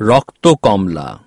রক্ত কমলা।